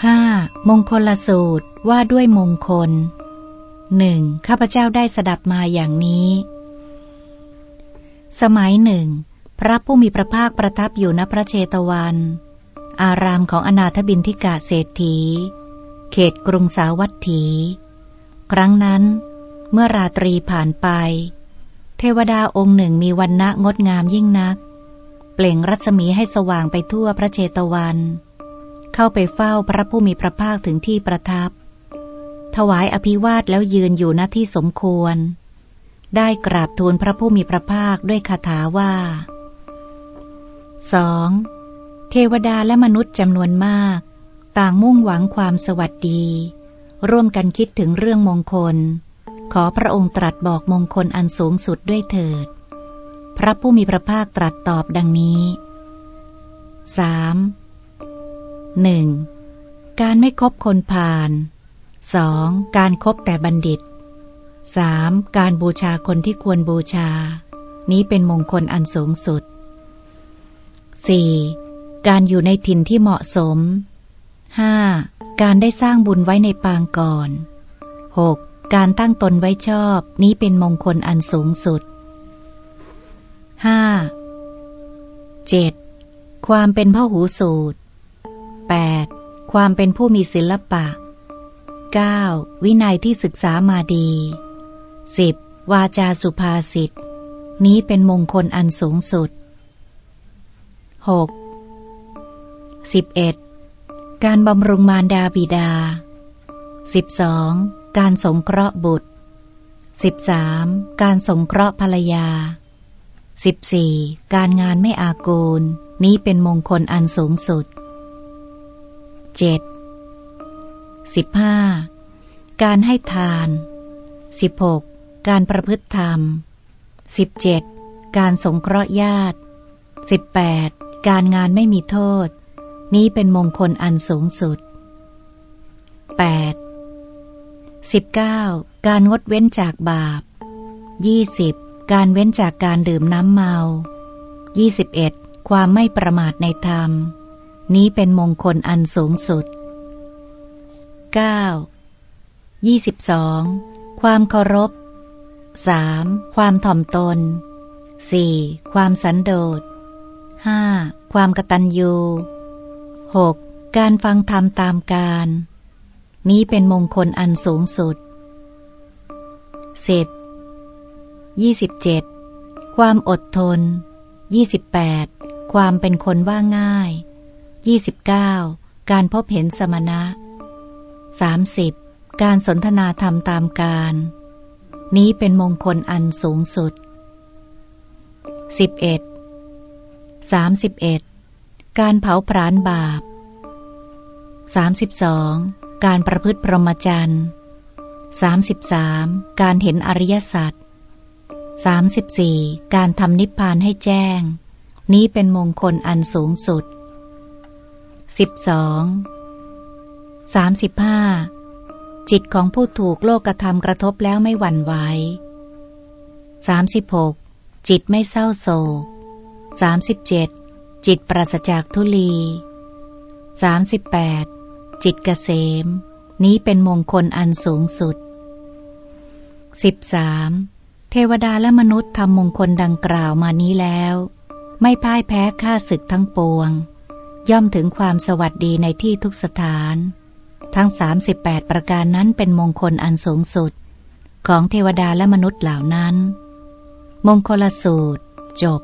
5. มงคลละสูตรว่าด้วยมงคลหนึ่งข้าพเจ้าได้สดับมาอย่างนี้ สมัยหนึ่ง พระผู้มีพระภาคประทับอยู่ณพระเชตวัน อารามของอนาถบินทิกาเศรษฐี เขตกรุงสาวัตถี ครั้งนั้น เมื่อราตรีผ่านไป เทวดาองค์หนึ่งมีวันณะงดงามยิ่งนัก เปล่งรัศมีให้สว่างไปทั่วพระเชตวันเข้าไปเฝ้าพระผู้มีพระภาคถึงที่ประทับ ถวายอภิวาทแล้วยืนอยู่หน้าที่สมควร ได้กราบทูลพระผู้มีพระภาคด้วยคาถาว่า 2. เทวดาและมนุษย์จำนวนมาก ต่างมุ่งหวังความสวัสดี ร่วมกันคิดถึงเรื่องมงคล ขอพระองค์ตรัสบอกมงคลอันสูงสุดด้วยเถิด พระผู้มีพระภาคตรัสตอบดังนี้ 3. 1. การไม่คบคนพาล 2. การครบแต่บัณฑิต 3. การบูชาคนที่ควรบูชา นี้เป็นมงคลอันสูงสุด 4. การอยู่ในถิ่นที่เหมาะสม 5. การได้สร้างบุญไว้ในปางก่อน 6. การตั้งตนไว้ชอบ นี้เป็นมงคลอันสูงสุด 5. 7. ความเป็นพ่อหูสูตร 8. ความเป็นผู้มีศิลปะ 9. วินัยที่ศึกษามาดี 10. วาจาสุภาษิต นี้เป็นมงคลอันสูงสุด 6. 11. การบำรุงมารดาบิดา 12. การสงเคราะห์บุตร 13. การสงเคราะห์ภรรยา 14. การงานไม่อากูล นี้เป็นมงคลอันสูงสุด 7. 15. การให้ทาน 16. การประพฤติธรรม 17. การสงเคราะห์ญาติ 18. การงานไม่มีโทษ นี้เป็นมงคลอันสูงสุด 8. 19. การงดเว้นจากบาป 20. การเว้นจากการดื่มน้ำเมา 21. ความไม่ประมาทในธรรม นี้เป็นมงคลอันสูงสุด 9. 22. ความเคารพ 3. ความถ่อมตน 4. ความสันโดษ 5. ความกตัญญู 6. การฟังธรรมตามการ นี้เป็นมงคลอันสูงสุด 10. 27. ความอดทน 28. ความเป็นคนว่าง่าย 29. การพบเห็นสมณะ 30. การสนทนาธรรมตามการ นี้เป็นมงคลอันสูงสุด 11. 31. การเผาผลาญบาป 32. การประพฤติพรหมจรรย์ 33. การเห็นอริยสัจ 34. การทำนิพพานให้แจ้ง นี้เป็นมงคลอันสูงสุด 12. 35. จิตของผู้ถูกโลกธรรมกระทบแล้วไม่หวั่นไหว 36. จิตไม่เศร้าโศก 37. จิตปราศจากทุลี 38. จิตเกษม นี้เป็นมงคลอันสูงสุด 13. เทวดาและมนุษย์ทำมงคลดังกล่าวมานี้แล้ว ไม่พ่ายแพ้ข้าศึกทั้งปวง ย่อมถึงความสวัสดีในที่ทุกสถาน ทั้ง 38 ประการนั้นเป็นมงคลอันสูงสุด ของเทวดาและมนุษย์เหล่านั้น มงคลสูตร จบ